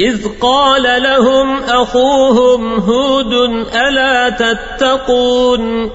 إذ قال لهم أخوهم هود ألا تتقون